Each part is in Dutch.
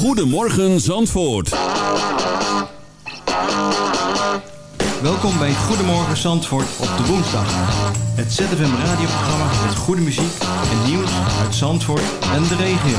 Goedemorgen Zandvoort. Welkom bij Goedemorgen Zandvoort op de woensdag. Het ZFM radioprogramma met goede muziek en nieuws uit Zandvoort en de regio.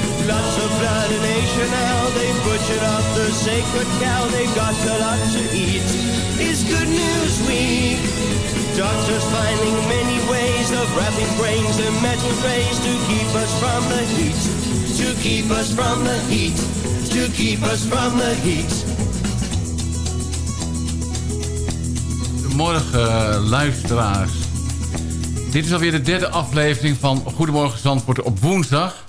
Lots of blood in. They butchered up the sacred cow. They got a lot to eat. It's Good News Week. Doctors finding many ways of wrapping brains in metal trays to keep us from the heat. To keep us from the heat. To keep us from the heat. Goedemorgen luisteraars. Dit is alweer de derde aflevering van Goedemorgen Zandvoort op woensdag.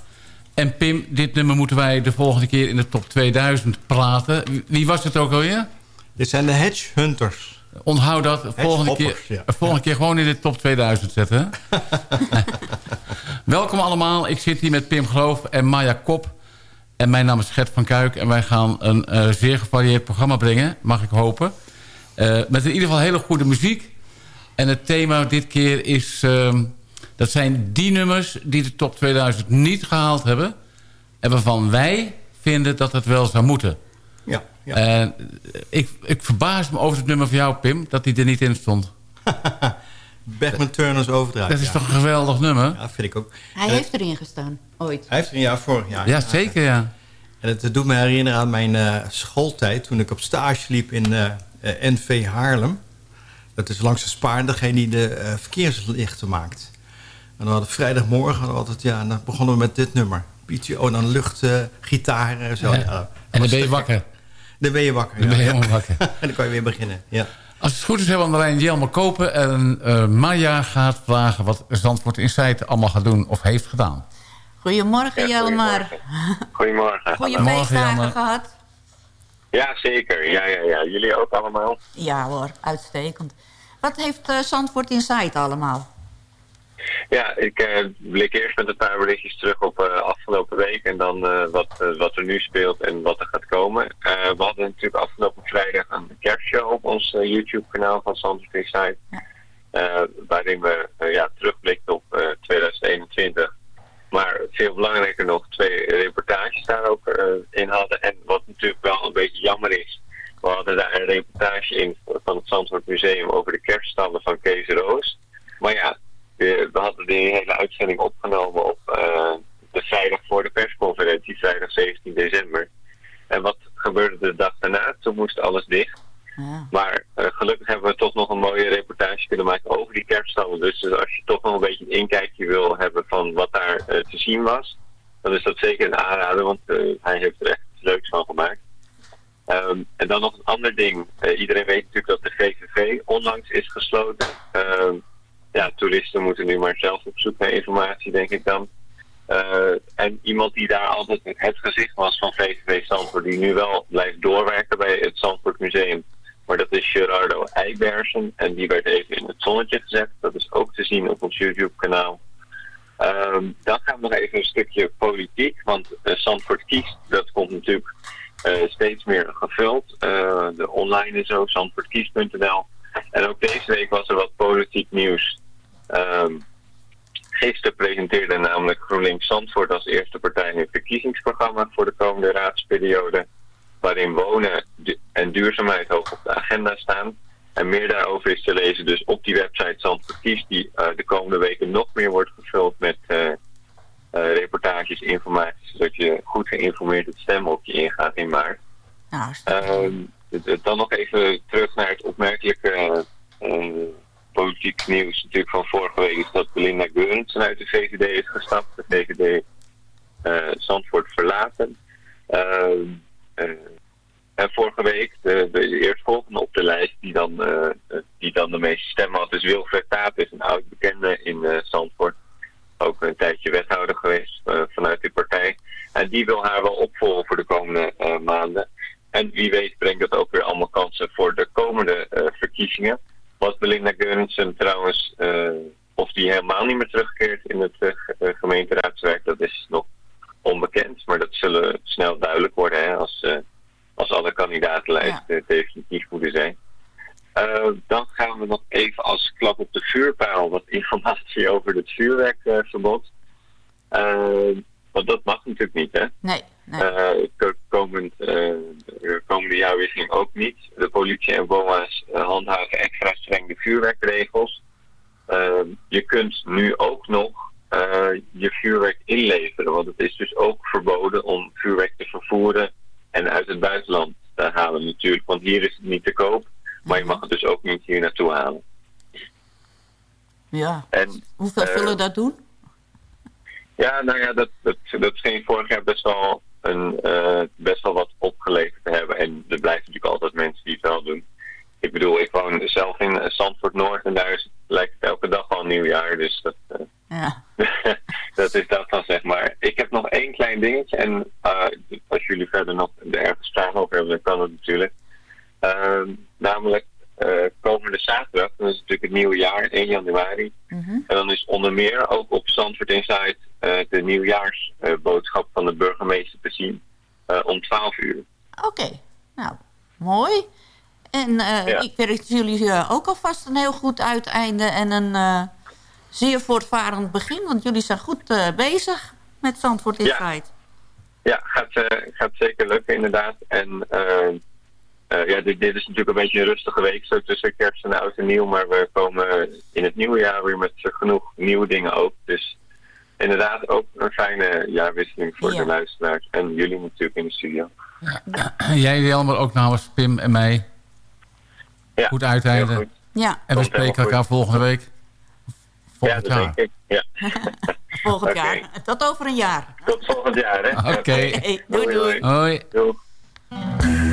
En Pim, dit nummer moeten wij de volgende keer in de top 2000 praten. Wie was het ook alweer? Dit zijn de Hedge Hunters. Onthoud dat. Volgende keer, ja. volgende keer gewoon in de top 2000 zetten. Welkom allemaal. Ik zit hier met Pim Geloof en Maya Kop. En mijn naam is Gert van Kuik. En wij gaan een eh, zeer gevarieerd programma brengen. Mag ik hopen. Eh, met in ieder geval hele goede muziek. En het thema dit keer is... ehm, dat zijn die nummers die de top 2000 niet gehaald hebben. En waarvan wij vinden dat het wel zou moeten. Ja, ja. En eh, ik, ik verbaas me over het nummer van jou, Pim, dat die er niet in stond. Bergman Turner's Overdracht. Dat is ja. toch een geweldig nummer? Ja, vind ik ook. Hij En heeft erin gestaan, ooit. Hij heeft er een jaar vorig jaar. Ja, zeker, ja. En het doet me herinneren aan mijn eh, schooltijd... toen ik op stage liep in eh, eh, NV Haarlem. Dat is langs de Spaar, degene die de verkeerslichten maakt. En dan hadden we vrijdagmorgen hadden we altijd... Ja, en dan begonnen we met dit nummer. PTO, en dan lucht, eh, gitaar en zo. Ja. Ja, dat En dan ben je wakker. Dan ben je wakker, Dan ben je helemaal wakker. en dan kan je weer beginnen, ja. Als het goed is hebben we aan de lijn Jelmer Kopen. En eh, Maya gaat vragen wat Zandvoort in feite allemaal gaat doen of heeft gedaan. Goedemorgen, Ja, Jelmar. Goedemorgen. Goeie Morgen, feestdagen Jelmer. gehad. Ja, zeker. Ja, ja, ja. Jullie ook allemaal? Ja hoor, uitstekend. Wat heeft eh, Zandvoort Insight allemaal? Ja, ik eh, blik eerst met een paar berichtjes terug op eh, afgelopen week en dan eh, wat, wat er nu speelt en wat er gaat komen. We hadden natuurlijk afgelopen vrijdag een kerstshow op ons YouTube-kanaal van Insight. Eh, waarin we ja, terugblikten op eh, 2021. Maar veel belangrijker nog, twee reportages daar ook in hadden. En wat natuurlijk wel een beetje jammer is, we hadden daar een reportage in van het Zandvoort Museum over de kerststallen van Kees Roos. Maar ja, we, hadden die hele uitzending opgenomen op eh, de vrijdag voor de persconferentie, vrijdag 17 december. En wat gebeurde de dag daarna? Toen moest alles dicht. Ja. Maar eh, gelukkig hebben we toch nog een mooie reportage kunnen maken over die kerststallen. Dus eh, als je toch nog een beetje een inkijkje wil hebben van wat daar eh, te zien was, dan is dat zeker een aanrader, want hij heeft er echt iets leuks van gemaakt. Ehm, en dan nog een ander ding. Iedereen weet natuurlijk dat de GVV onlangs is gesloten. Ehm, ja, toeristen moeten nu maar zelf op zoek naar informatie, denk ik dan. Eh, en iemand die daar altijd het gezicht was van VVV Zandvoort, die nu wel blijft doorwerken bij het Zandvoort Museum. Maar dat is Gerardo Eibersen en die werd even in het zonnetje gezet. Dat is ook te zien op ons YouTube-kanaal. Ehm, dan gaan we nog even een stukje politiek, want uh, kiest, dat komt natuurlijk uh, steeds meer gevuld. De online is zo, zandvoortkiest.nl. En ook deze week was er wat politiek nieuws. Um, gisteren presenteerde namelijk GroenLinks Zandvoort als eerste partij een verkiezingsprogramma voor de komende raadsperiode. Waarin wonen en duurzaamheid hoog op de agenda staan. En meer daarover is te lezen dus op die website Zandvoort Kies, die uh, de komende weken nog meer wordt gevuld met uh, uh, reportages, informatie, zodat je goed geïnformeerd het stemhokje ingaat in maart. Nou, dan nog even terug naar het opmerkelijke politiek nieuws natuurlijk van vorige week is dat Belinda Geurensen uit de VVD is gestapt. De VVD Zandvoort verlaten. En vorige week, de, de eerstvolgende op de lijst die dan, uh, die dan de meeste stemmen had, is Wilfred Taap, is een oud bekende in uh, Zandvoort. Ook een tijdje wethouder geweest vanuit die partij. En die wil haar wel opvolgen voor de komende maanden. En wie weet brengt dat ook weer allemaal kansen voor de komende verkiezingen. Wat Belinda Geurensen trouwens, of die helemaal niet meer terugkeert in het gemeenteraadswerk, dat is nog onbekend. Maar dat zullen snel duidelijk worden hè, als als alle kandidatenlijsten ja. definitief moeten zijn. Uh, dan gaan we nog even als klap op de vuurpijl wat informatie over het vuurwerkverbod. Uh, want dat mag natuurlijk niet, hè? Nee. nee. Uh, komend, komende jaarwisseling ook niet. De politie en BOA's handhaven extra streng de vuurwerkregels. je kunt nu ook nog je vuurwerk inleveren, want het is dus ook verboden om vuurwerk te vervoeren en uit het buitenland te halen natuurlijk. Want hier is het niet te koop. Maar je mag het dus ook niet hier naartoe halen. Ja. En, Hoeveel uh, zullen dat doen? Ja, nou ja, dat, dat, dat scheen vorig jaar best wel, een, uh, best wel wat opgeleverd te hebben. En er blijven natuurlijk altijd mensen die het wel doen. Ik bedoel, ik woon zelf in Zandvoort Noord en daar is, lijkt het elke dag al nieuwjaar. Dus dat, uh, ja. dat is dat dan, zeg maar. Ik heb nog één klein dingetje. En uh, als jullie verder nog ergens vragen over hebben, dan kan het natuurlijk. Uh, namelijk, uh, komende zaterdag, dan is het natuurlijk het nieuwe jaar, 1 januari. Mm -hmm. En dan is onder meer ook op Zandvoort Inside de nieuwjaarsboodschap van de burgemeester te zien. om 12 uur. Oké, okay. nou, mooi. En ja. ik wens jullie ook alvast een heel goed uiteinde en een zeer voortvarend begin. Want jullie zijn goed bezig met Zandvoort Insight. Ja, ja gaat, gaat zeker lukken inderdaad. En uh, ja, dit, dit, is natuurlijk een beetje een rustige week zo tussen kerst en oud en nieuw. Maar we komen in het nieuwe jaar weer met genoeg nieuwe dingen ook. Dus inderdaad ook een fijne jaarwisseling voor ja. de luisteraars. En jullie natuurlijk in de studio. Ja. Jij Jelmer ook namens Pim en mij. Ja, goed uiteinde. Goed. Ja. En we spreken elkaar volgende week. Volgend ja, jaar. Ja. volgend okay. jaar. Tot over een jaar. Tot volgend jaar, hè. Oké. Okay. Hey, doei, doei. Hoi. doei.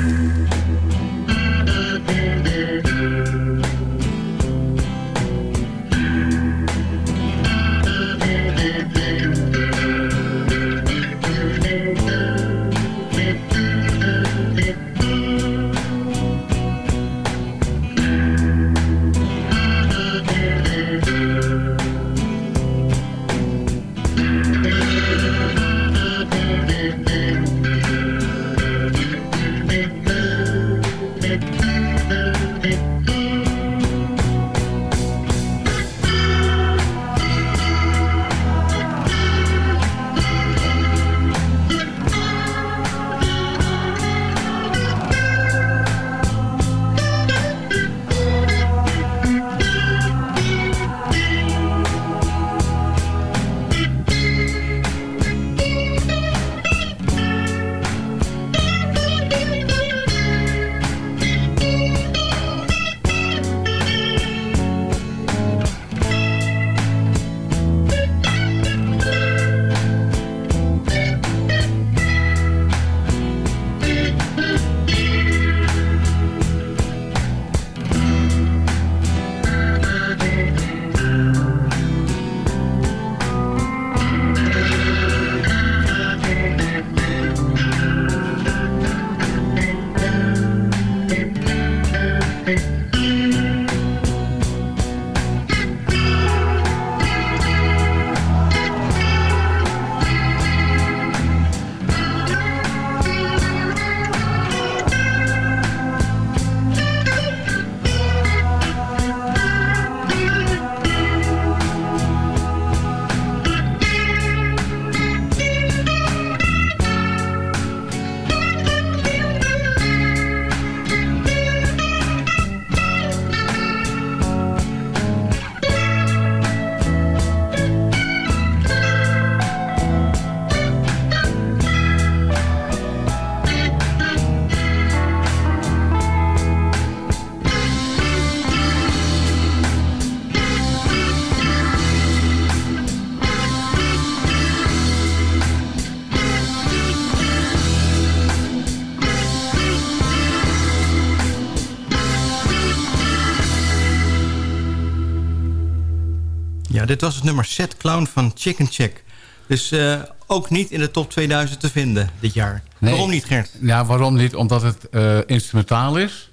Dit was het nummer Set Clown van Chicken Check. Dus uh, ook niet in de top 2000 te vinden dit jaar. Nee. Waarom niet, Gert? Ja, waarom niet? Omdat het uh, instrumentaal is.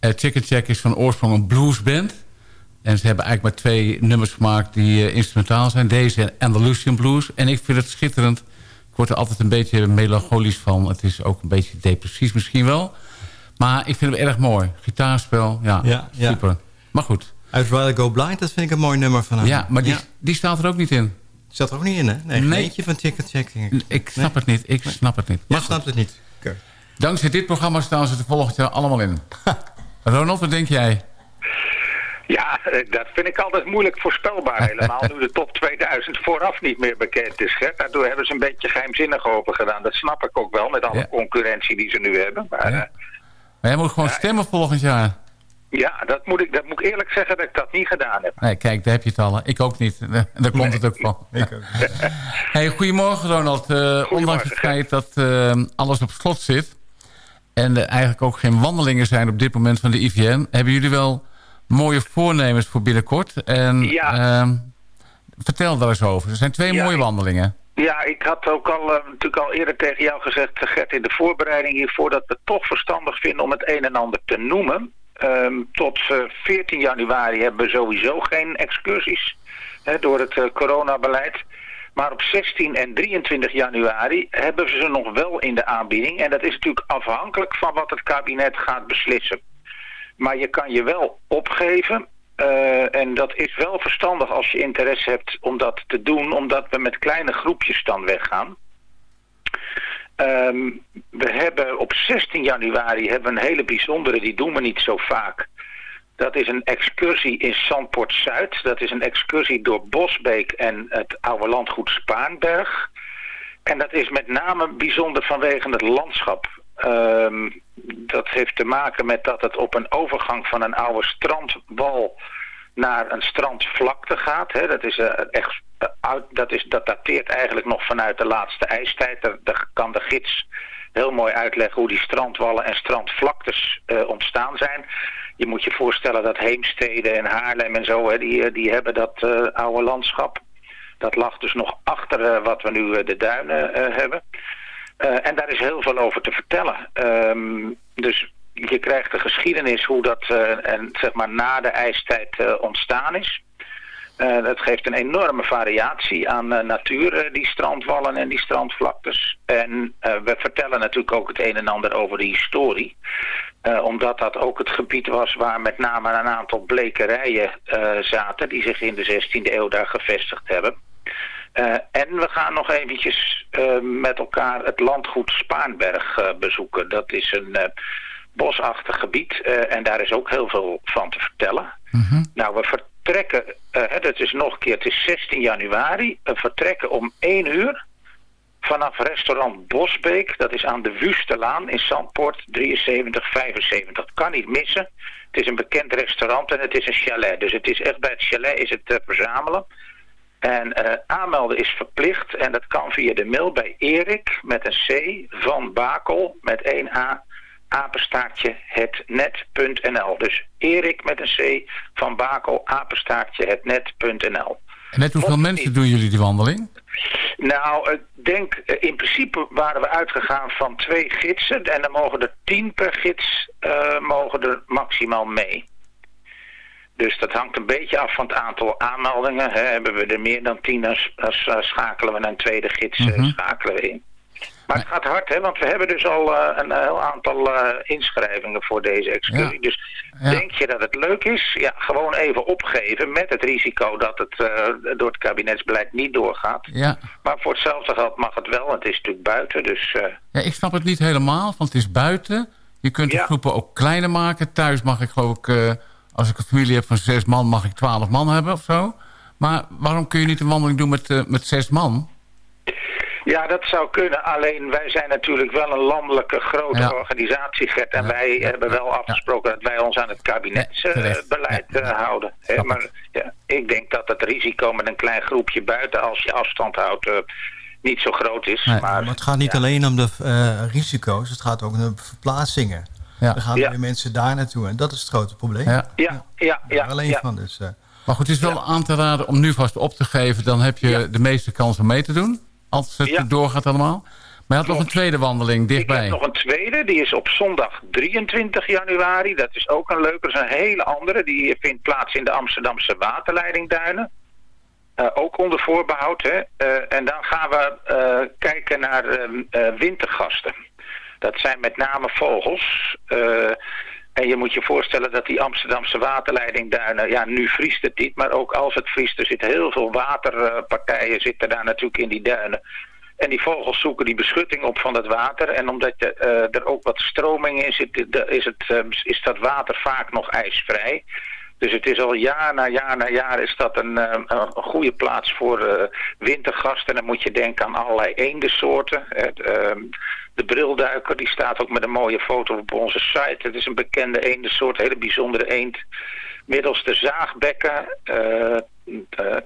Uh, Chicken Check is van oorsprong een bluesband. En ze hebben eigenlijk maar twee nummers gemaakt die instrumentaal zijn. Deze en Andalusian Blues. En ik vind het schitterend. Ik word er altijd een beetje melancholisch van. Het is ook een beetje depressief misschien wel. Maar ik vind hem erg mooi. Gitaarspel, ja, ja super. Ja. Maar goed. Uit Rather Go Blind, dat vind ik een mooi nummer van hem. Ja, maar die, die staat er ook niet in. Zat er ook niet in, hè? Nee, nee. eentje van Chicken Checking. Ik snap het niet, ik snap het niet. Maar snapt het niet. Okay. Dankzij dit programma staan ze er volgend jaar allemaal in. Ronald, wat denk jij? Ja, eh, dat vind ik altijd moeilijk voorspelbaar helemaal. nu de top 2000 vooraf niet meer bekend is. Hè. Daardoor hebben ze een beetje geheimzinnig over gedaan. Dat snap ik ook wel, met alle concurrentie die ze nu hebben. Maar, ja. Eh, maar jij moet gewoon stemmen volgend jaar. Ja, dat moet, ik, dat moet ik eerlijk zeggen dat ik dat niet gedaan heb. Nee, kijk, daar heb je het al. Ik ook niet. Daar komt het ook van. Ik ook. hey, goedemorgen Ronald. Uh, ondanks het feit dat uh, alles op slot zit... en er eigenlijk ook geen wandelingen zijn op dit moment van de IVN... hebben jullie wel mooie voornemens voor binnenkort. En, ja. Uh, vertel daar eens over. Er zijn twee mooie wandelingen. Ja, ik had ook al uh, natuurlijk al eerder tegen jou gezegd, Gert, in de voorbereiding hiervoor, dat we het toch verstandig vinden om het een en ander te noemen. Um, tot uh, eh, 14 januari hebben we sowieso geen excursies hè, door het uh, coronabeleid. Maar op 16 en 23 januari hebben we ze nog wel in de aanbieding. En dat is natuurlijk afhankelijk van wat het kabinet gaat beslissen. Maar je kan je wel opgeven. Uh, en dat is wel verstandig als je interesse hebt om dat te doen. Omdat we met kleine groepjes dan weggaan. Um, we hebben op 16 januari hebben een hele bijzondere, die doen we niet zo vaak. Dat is een excursie in Zandpoort Zuid. Dat is een excursie door Bosbeek en het oude landgoed Spaanberg. En dat is met name bijzonder vanwege het landschap. Um, dat heeft te maken met dat het op een overgang van een oude strandwal naar een strandvlakte gaat. Hè. Dat, is, uh, echt, dat, is, dat dateert eigenlijk nog vanuit de laatste ijstijd. Daar, kan de gids heel mooi uitleggen hoe die strandwallen en strandvlaktes uh, ontstaan zijn. Je moet je voorstellen dat Heemstede en Haarlem en zo, hè, die, die hebben dat oude landschap. Dat lag dus nog achter wat we nu de duinen hebben. en daar is heel veel over te vertellen. Um, dus je krijgt de geschiedenis hoe dat en, zeg maar, na de ijstijd ontstaan is. Uh, dat geeft een enorme variatie aan natuur, die strandwallen en die strandvlaktes. En we vertellen natuurlijk ook het een en ander over de historie. omdat dat ook het gebied was waar met name een aantal blekerijen zaten... die zich in de 16e eeuw daar gevestigd hebben. en we gaan nog eventjes met elkaar het landgoed Spaanberg bezoeken. Dat is een bosachtig gebied. Uh, en daar is ook heel veel van te vertellen. Mm Nou, we vertrekken, uh, dat is nog een keer, het is 16 januari. We vertrekken om 1 uur vanaf restaurant Bosbeek. Dat is aan de Wustelaan in Zandpoort 7375. Dat kan niet missen. Het is een bekend restaurant en het is een chalet. Dus het is echt bij het chalet is het uh, verzamelen. En uh, aanmelden is verplicht en dat kan via de mail bij Erik met een C van Bakel met 1 A apenstaartje hetnet.nl. Dus Erik met een C van Bakel, apenstaartje hetnet.nl. En met hoeveel mensen doen jullie die wandeling? Nou, ik denk, eh, in principe waren we uitgegaan van twee gidsen. En dan mogen er tien per gids uh, mogen er maximaal mee. Dus dat hangt een beetje af van het aantal aanmeldingen. Hè. Hebben we er meer dan tien, dan schakelen we naar een tweede gids mm schakelen we in. Maar het gaat hard, hè, want we hebben dus al uh, een heel aantal uh, inschrijvingen voor deze excursie. Ja. Dus ja. denk je dat het leuk is? Ja, gewoon even opgeven met het risico dat het uh, door het kabinetsbeleid niet doorgaat. Ja. Maar voor hetzelfde geld mag het wel, het is natuurlijk buiten. Dus, ja, ik snap het niet helemaal, want het is buiten. Je kunt de groepen ook kleiner maken. Thuis mag ik geloof ik, als ik een familie heb van zes man, mag ik twaalf man hebben of zo. Maar waarom kun je niet een wandeling doen met, met zes man? Ja, dat zou kunnen. Alleen wij zijn natuurlijk wel een landelijke grote organisatie, Gert. En wij hebben wel afgesproken dat wij ons aan het kabinetsbeleid uh, houden. maar ik denk dat het risico met een klein groepje buiten, als je afstand houdt, uh, niet zo groot is. maar, maar, het gaat niet alleen om de uh, risico's, het gaat ook om de verplaatsingen. Ja. Dan gaan weer mensen daar naartoe en dat is het grote probleem. Ja, ja, ja. ja, alleen van dus... Maar goed, het is wel aan te raden om nu vast op te geven. Dan heb je de meeste kans om mee te doen. Als het doorgaat allemaal. Maar je had nog een tweede wandeling dichtbij. Ik heb nog een tweede. Die is op zondag 23 januari. Dat is ook een leuke. Dat is een hele andere. Die vindt plaats in de Amsterdamse waterleidingduinen. Uh, ook onder voorbehoud. Hè. Uh, en dan gaan we uh, kijken naar wintergasten. Dat zijn met name vogels. En je moet je voorstellen dat die Amsterdamse waterleidingduinen... Ja, nu vriest het niet, maar ook als het vriest... er zitten heel veel waterpartijen zitten daar natuurlijk in die duinen. En die vogels zoeken die beschutting op van het water. En omdat je, er ook wat stroming in zit, is, het, is dat water vaak nog ijsvrij... Dus het is al jaar na jaar na jaar is dat een, eh, goede plaats voor uh, wintergasten. Dan moet je denken aan allerlei eendensoorten. Uh, de brilduiker, die staat ook met een mooie foto op onze site. Het is een bekende eendensoort, een hele bijzondere eend. Middels de zaagbekken, uh,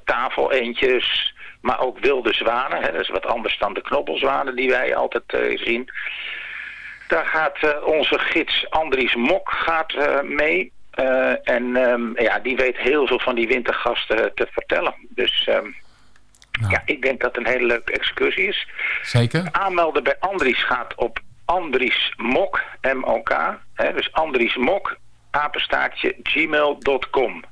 tafeleendjes, maar ook wilde zwanen. Hè. Dat is wat anders dan de knobbelzwanen die wij altijd zien. Daar gaat onze gids Andries Mok gaat, mee. Uh, en um, ja, die weet heel veel van die wintergasten te vertellen. Dus um, nou. ja, ik denk dat het een hele leuke excursie is. Zeker. Aanmelden bij Andries gaat op Andries Mok, M-O-K. Dus Andries Mok, apenstaartje, gmail.com.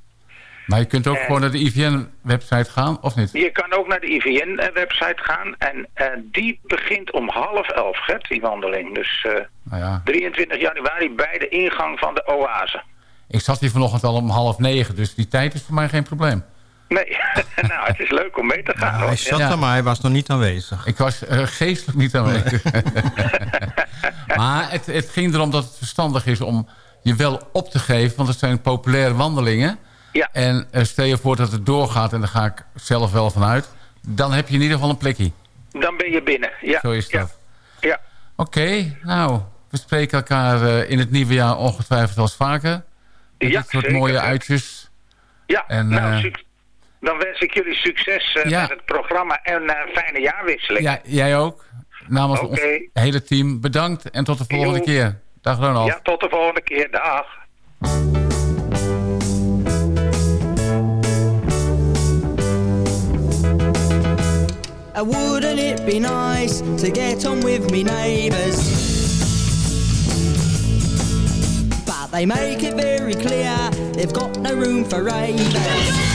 Maar je kunt ook gewoon naar de IVN-website gaan, of niet? Je kan ook naar de IVN-website gaan. En uh, die begint om half elf, Gert, die wandeling. Dus uh, nou ja. 23 januari bij de ingang van de oase. Ik zat hier vanochtend al om half negen, dus die tijd is voor mij geen probleem. Nee, nou, het is leuk om mee te gaan. hij zat er, maar hij was nog niet aanwezig. Ik was uh, geestelijk niet aanwezig. maar het, het, ging erom dat het verstandig is om je wel op te geven... want het zijn populaire wandelingen. Ja. En uh, stel je voor dat het doorgaat, en daar ga ik zelf wel vanuit... dan heb je in ieder geval een plekje. Dan ben je binnen, ja. Zo is dat. Ja. Oké, nou, we spreken elkaar uh, in het nieuwe jaar ongetwijfeld eens vaker ja, dit soort mooie uitjes. Ja, en, nou, uh, dan wens ik jullie succes uh, met het programma en een uh, fijne jaarwisseling. Ja, jij ook. Namens okay. ons hele team bedankt en tot de volgende keer. Dag Ronald. Ja, tot de volgende keer. Dag. Uh, wouldn't it be nice to get on with me neighbours? They make it very clear they've got no room for ravers.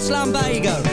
Slumbago.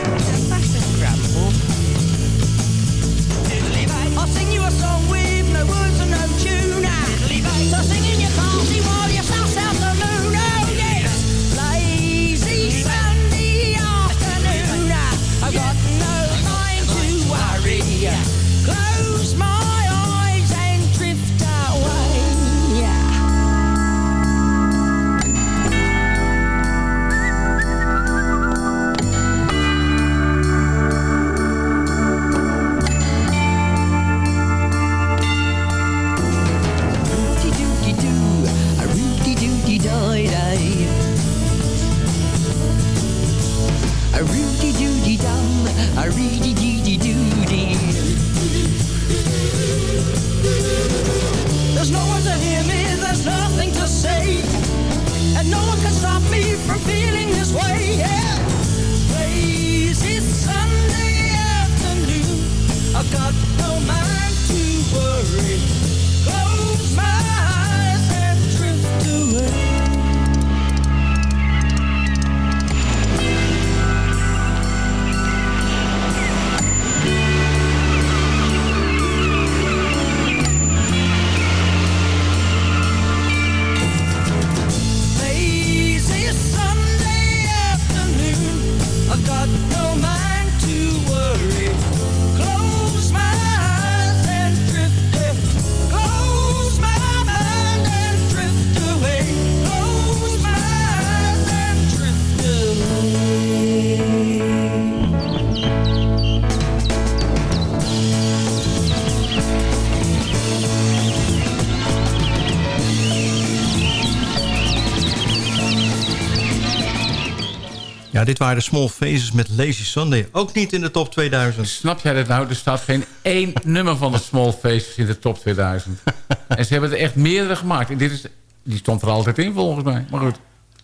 Dit waren de Small Faces met Lazy Sunday. Ook niet in de top 2000. Snap jij dat nou? Er staat geen één nummer van de Small Faces in de top 2000. en ze hebben er echt meerdere gemaakt. En dit is, die stond er altijd in volgens mij. Maar goed.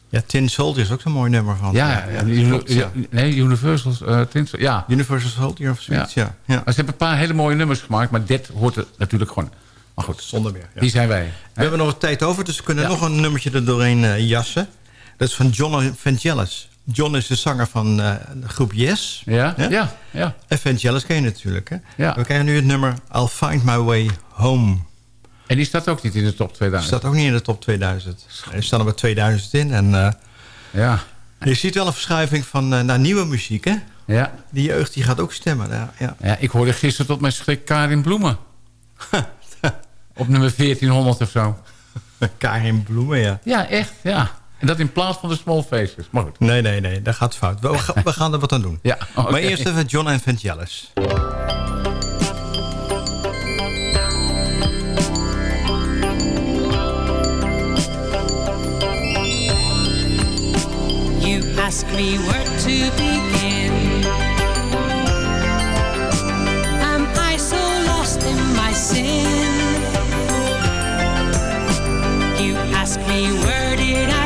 Ja, Tin Soldier is ook zo'n mooi nummer van. Ja, ja, die- klopt, ja. nee, Universal uh, Tin Sol- Ja. Universal Soldier of zoiets, ja. ja. Ze hebben een paar hele mooie nummers gemaakt. Maar dit hoort er natuurlijk gewoon... Maar goed, Zonder meer. die zijn wij. We hebben nog wat tijd over, dus we kunnen nog een nummertje er doorheen eh, jassen. Dat is van John Vangelis. John is de zanger van eh, de groep Yes. Ja? Ja? Ja, ja. Ken je natuurlijk. Hè? Ja. We krijgen nu het nummer I'll Find My Way Home. En die staat ook niet in de top 2000. staat ook niet in de top 2000. Er staan er maar 2000 in. En eh, Ja. je ziet wel een verschuiving van, eh, naar nieuwe muziek. Hè? Ja. Die jeugd die gaat ook stemmen. Ja, ja. ja, ik hoorde gisteren tot mijn schrik Karin Bloemen. Op nummer 1400 of zo. Karin Bloemen, ja. Ja, echt, ja. En dat in plaats van de Small Faces. Maar goed. Nee, nee, nee, dat gaat fout. We, ga- we gaan er wat aan doen. Ja, oké. Maar eerst even John en Vangelis. You ask me where to begin. Am I so lost in my sin? You ask me where did I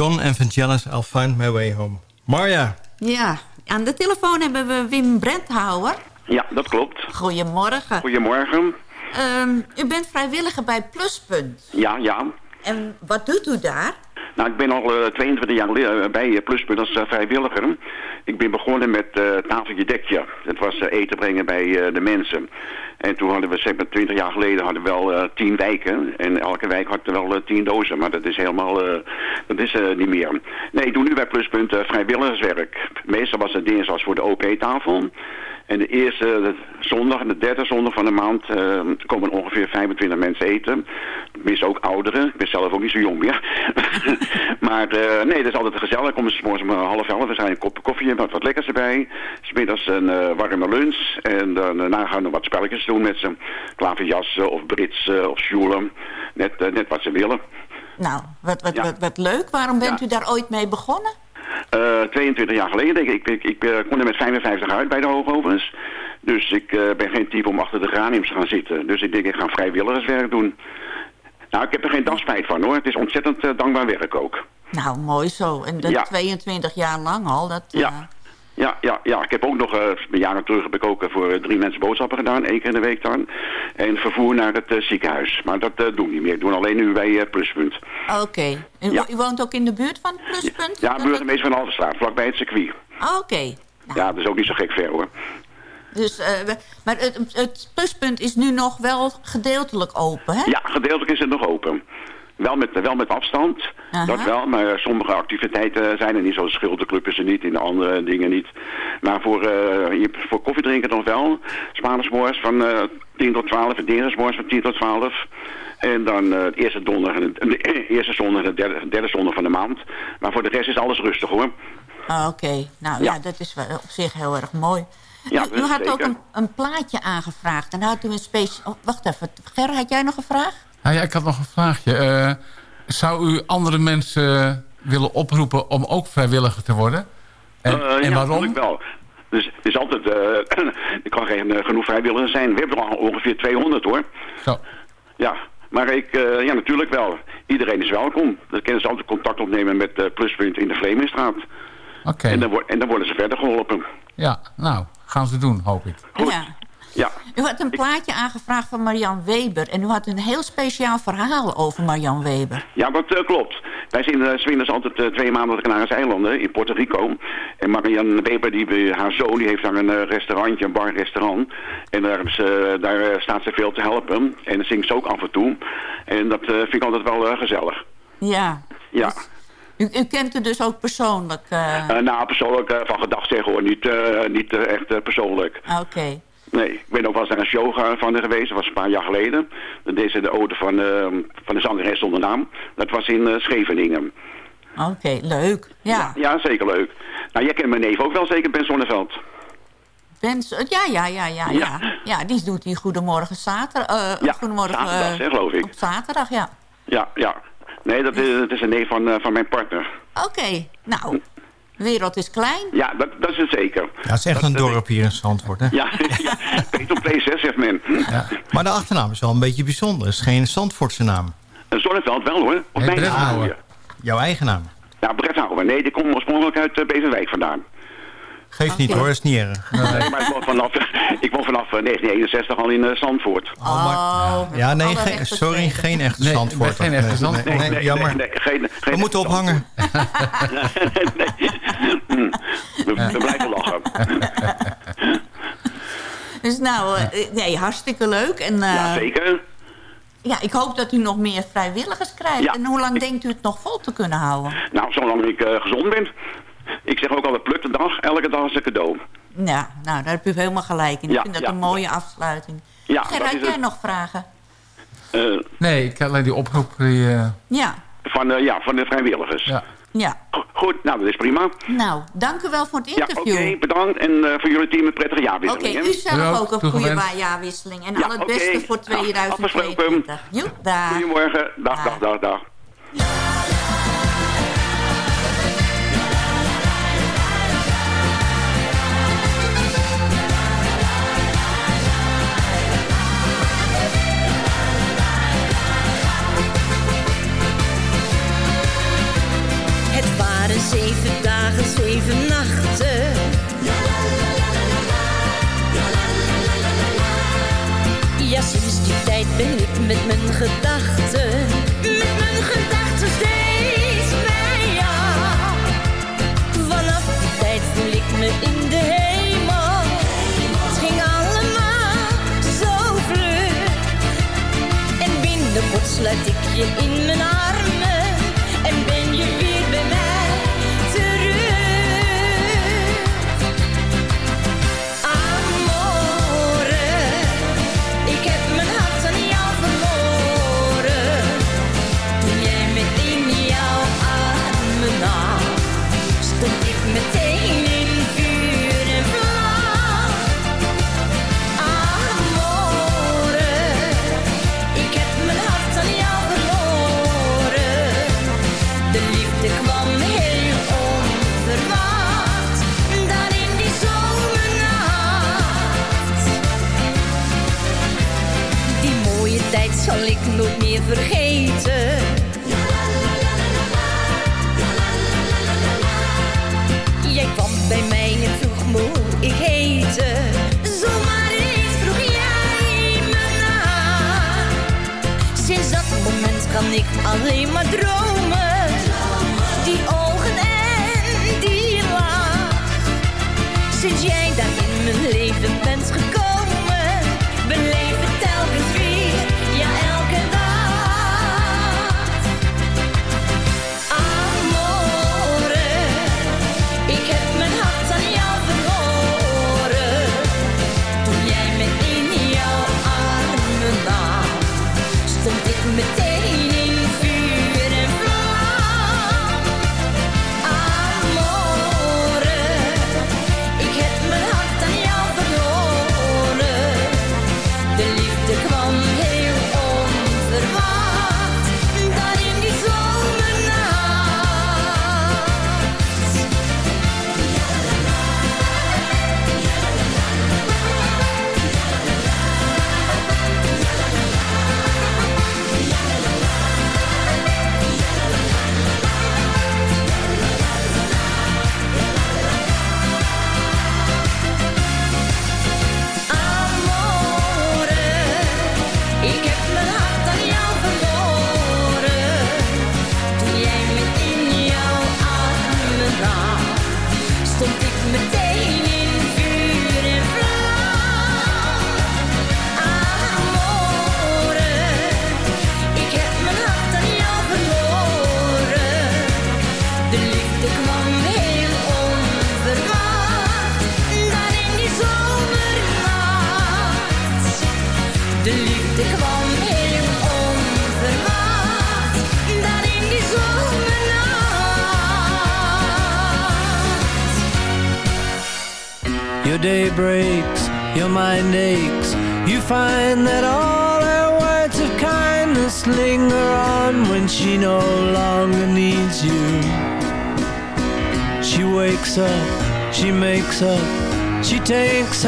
John en Vangelis, I'll find my way home. Marja. Ja, aan de telefoon hebben we Wim Brenthouwer. Ja, dat klopt. Goedemorgen. Goedemorgen. Ehm, u bent vrijwilliger bij Pluspunt. Ja, ja. En wat doet u daar? Nou, ik ben al uh, 22 jaar uh, bij uh, Pluspunt als vrijwilliger. Ik ben begonnen met tafeltje dekje. Dat was eten brengen bij de mensen. En toen hadden we, zeg maar 20 jaar geleden, hadden we wel 10 wijken. En elke wijk had er wel 10 dozen. Maar dat is helemaal, dat is niet meer. Nee, ik doe nu bij Pluspunt vrijwilligerswerk. Meestal was het dinsdag voor de OP-tafel. En de eerste zondag en de derde zondag van de maand uh, komen ongeveer 25 mensen eten. Tenminste ook ouderen. Ik ben zelf ook niet zo jong meer. maar uh, nee, dat is altijd gezellig. Komen ze morgens om half elf. Er zijn een kop koffie met wat lekkers erbij. Smiddags een uh, warme lunch. En daarna gaan we wat spelletjes doen met ze. Klaverjassen of brits of sjoelen. Net, net wat ze willen. Nou, wat, wat, ja. wat, wat leuk. Waarom bent ja. u daar ooit mee begonnen? Uh, 22 jaar geleden, denk ik. Ik, ik, ik kom er met 55 uit bij de hoogovens. Dus ik uh, ben geen type om achter de graniums te gaan zitten. Dus ik denk, ik ga vrijwilligerswerk doen. Nou, ik heb er geen dagspijt van hoor. Het is ontzettend uh, dankbaar werk ook. Nou, mooi zo. En dat ja. 22 jaar lang al. Dat, ja. Ja, ja, ja, ik heb ook nog, uh, jaren terug heb ik ook uh, voor drie mensen boodschappen gedaan, één keer in de week dan. En vervoer naar het uh, ziekenhuis. Maar dat doen we niet meer. Ik doe alleen nu bij Pluspunt. Oké. Okay. En ja. u woont ook in de buurt van Pluspunt? Ja, ja burgemeester van Alverstraat, vlakbij het circuit. Oké. Okay. Nou. Ja, dat is ook niet zo gek ver hoor. Dus, maar het, het pluspunt is nu nog wel gedeeltelijk open, hè? Ja, gedeeltelijk is het nog open. Wel met, wel met afstand, Aha. dat wel. Maar sommige activiteiten zijn er niet. Zoals schilderclub is er niet, in de andere dingen niet. Maar voor, uh, voor koffiedrinken nog wel. Spaandersmoors van uh, 10 tot 12 en van 10 tot 12. En dan uh, de eerste donderdag en de, eerste zondag en de derde, derde zondag van de maand. Maar voor de rest is alles rustig hoor. Ah, Oké, okay. nou ja. ja. dat is op zich heel erg mooi. Ja, u, u had ook een, een, plaatje aangevraagd. En had u een speciaal... Oh, wacht even, Ger, had jij nog een vraag? Nou ja, ik had nog een vraagje. Uh, zou u andere mensen willen oproepen om ook vrijwilliger te worden? En, uh, en ja, waarom? wel. Dus het is altijd, uh, er kan geen uh, genoeg vrijwilligers zijn. We hebben er al ongeveer 200 hoor. Zo. Ja, maar ik, uh, ja natuurlijk wel. Iedereen is welkom. Dan kunnen ze altijd contact opnemen met uh, Pluspunt in de Vlemingstraat. Oké. Okay. En, dan, en dan worden ze verder geholpen. Ja, nou, gaan ze doen, hoop ik. Goed. Ja. Ja. U had een plaatje aangevraagd van Marian Weber. En u had een heel speciaal verhaal over Marian Weber. Ja, dat uh, klopt. Wij zijn uh, zwinders altijd uh, twee maanden op de Canarische eilanden in Puerto Rico. En Marian Weber, die, haar zoon, die heeft daar een restaurantje, een bar-restaurant. En daar, daar staat ze veel te helpen. En dan zingt ze ook af en toe. En dat vind ik altijd wel gezellig. Ja. Ja. Dus... U, u, kent het dus ook persoonlijk? Uh... Uh, nou, persoonlijk uh, van gedacht zeggen hoor, niet, niet echt persoonlijk. Oké. Okay. Nee, ik ben ook wel eens naar een show van geweest, dat was een paar jaar geleden. Dat deed ze de ode van, van de zangeres zonder naam. Dat was in Scheveningen. Oké, okay, leuk. Ja. ja. Ja, zeker leuk. Nou, jij kent mijn neef ook wel zeker, Ben Zonneveld. Ben, ja, ja, ja, ja, ja. Ja, die doet die Goedemorgen Zaterdag. ja, Goedemorgen zaterdag, hè, geloof ik. Op zaterdag, ja. Ja, ja. Nee, dat is, dat is een neef van, van mijn partner. Oké, okay. nou, wereld is klein. Ja, dat, dat is het zeker. Ja, het is echt dat, een dorp hier in Zandvoort, hè? Ja, ja Peter Place, hè, zegt men. Ja. Maar de achternaam is wel een beetje bijzonder. Het is geen Zandvoortse naam. Een Zonneveld wel, hoor. Op hey, mijn naam. Jouw eigen naam? Ja, Bretthouwer. Nee, die komt oorspronkelijk uit uh, Beverwijk vandaan. Geeft okay. niet hoor, is niet erg. Nee. nee maar ik woon vanaf, ik woon vanaf 1961 al in uh, Zandvoort. Oh, maar, ja, nee, ge sorry, geen echte nee, Zandvoort. geen echte Zandvoort. Nee, nee, nee, jammer. Nee, geen, geen We moeten ophangen. we, we blijven lachen. dus nou, uh, nee, hartstikke leuk. En, uh, ja, zeker. Ja, ik hoop dat u nog meer vrijwilligers krijgt. Ja. En hoe lang denkt u het nog vol te kunnen houden? Nou, zolang ik uh, gezond ben. Ik zeg ook altijd, pluk de dag, elke dag is een cadeau. Ja, nou, daar heb u helemaal gelijk in. Ik ja, vind dat ja. een mooie afsluiting. Ja, Ger, had jij nog vragen? Uh, nee, ik had alleen die oproep... Die, uh... Ja. Van, uh, ja, van de vrijwilligers. Ja. Ja. Goed, nou, dat is prima. Nou, dank u wel voor het interview. Ja, oké, okay, bedankt. En uh, voor jullie team een prettige jaarwisseling. Oké, okay, u zelf ook een goede jaarwisseling. En ja, al het okay. beste voor 2022. Joep, dag. Goedemorgen. Dag, dag, dag, dag. Zeven dagen, zeven nachten. Ja, sinds die tijd ben ik met mijn gedachten. Met mijn gedachten steeds bij jou. Vanaf die tijd voel ik me in de hemel. Het ging allemaal zo vlug. En binnenkort sluit ik je in mijn armen. Zal ik nooit meer vergeten. Jij kwam bij mij en vroeg me hoe ik heette. Zomaar eens vroeg jij me na. Sinds dat moment kan ik alleen maar dromen. Die ogen en die lach. Sinds jij daar in mijn leven bent gekomen,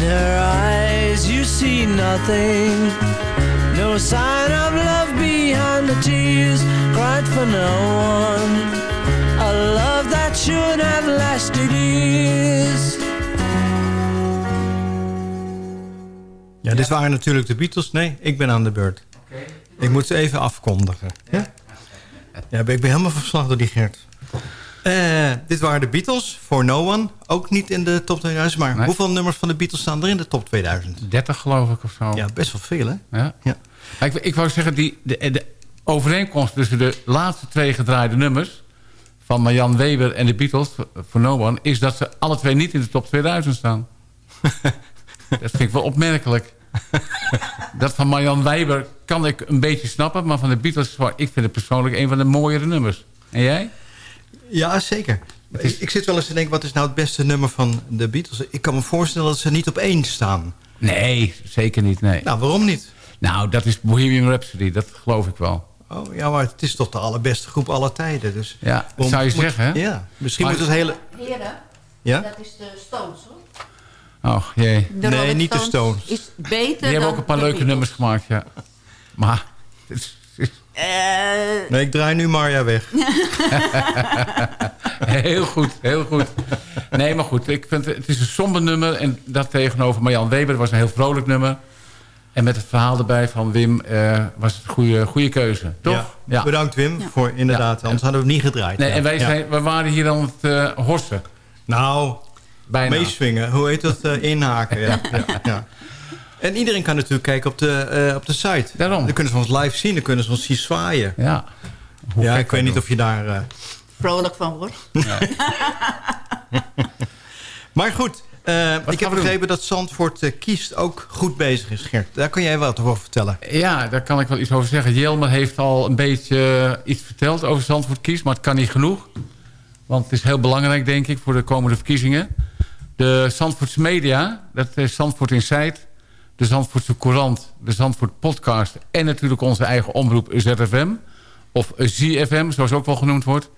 her eyes eyes you see nothing. No sign of love behind the tears cried for no one. A love that should have lasted years. Ja, dit waren natuurlijk de Beatles. Nee, ik ben aan de beurt. Ik moet ze even afkondigen. Ja, ja ik ben helemaal verslag door die Gert. Eh, dit waren de Beatles, For No One. Ook niet in de top 2000, maar Nee. hoeveel nummers van de Beatles staan er in de top 2000? 30 geloof ik of zo. Ja, best wel veel, hè? Ja. Ja. Ik, ik wou zeggen, die, de, de overeenkomst tussen de laatste twee gedraaide nummers... van Marjan Weber en de Beatles, voor No One... is dat ze alle twee niet in de top 2000 staan. dat vind ik wel opmerkelijk. dat van Marjan Weber kan ik een beetje snappen... maar van de Beatles, ik vind het persoonlijk een van de mooiere nummers. En jij? Ja, zeker. Ik, ik zit wel eens te denken, wat is nou het beste nummer van de Beatles? Ik kan me voorstellen dat ze niet op één staan. Nee, zeker niet, nee. Nou, waarom niet? Nou, dat is Bohemian Rhapsody, dat geloof ik wel. Oh, ja, maar het is toch de allerbeste groep aller tijden. Dus Ja, dat zou je moet- zeggen, hè? Ja, misschien Maar- moet het hele... Heren, Ja? dat is de Stones, hoor. Oh, jee. De Nee, niet de Stones. Is beter Die hebben ook een paar leuke Beatles. nummers gemaakt, ja. Maar... het is- Nee, ik draai nu Marja weg. heel goed, heel goed. Nee, maar goed. Ik vind, het het is een somber nummer. En dat tegenover Marjan Weber dat was een heel vrolijk nummer. En met het verhaal erbij van Wim eh, was het een goede, goede keuze. Toch? Ja. Bedankt Wim voor inderdaad. Ja. Anders hadden we het niet gedraaid. Nee, ja. en wij, Ja. zijn, we waren hier aan het eh horsen. Nou, Bijna. meeswingen. Hoe heet dat? eh, inhaken. Ja. ja, ja. En iedereen kan natuurlijk kijken op de, eh, op de site. Daarom. Dan kunnen ze ons live zien. Dan kunnen ze ons zien zwaaien. Ja. Hoe ja, ik weet niet of je daar... eh, vrolijk van wordt. Maar goed, eh, ik heb begrepen dat Zandvoort eh, kiest ook goed bezig is, Gert. Daar kan jij wat over vertellen. Ja, daar kan ik wel iets over zeggen. Jelmer heeft al een beetje iets verteld over Zandvoort Kies, maar het kan niet genoeg. Want het is heel belangrijk, denk ik, voor de komende verkiezingen. De Zandvoortse media, dat is Zandvoort Insight... de Zandvoortse Courant, de Zandvoort Podcast... en natuurlijk onze eigen omroep ZFM, of ZFM, zoals ook wel genoemd wordt...